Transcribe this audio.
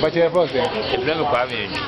Bàkyerɛ fɔ sɛ. Efirɛ mi Kwame mim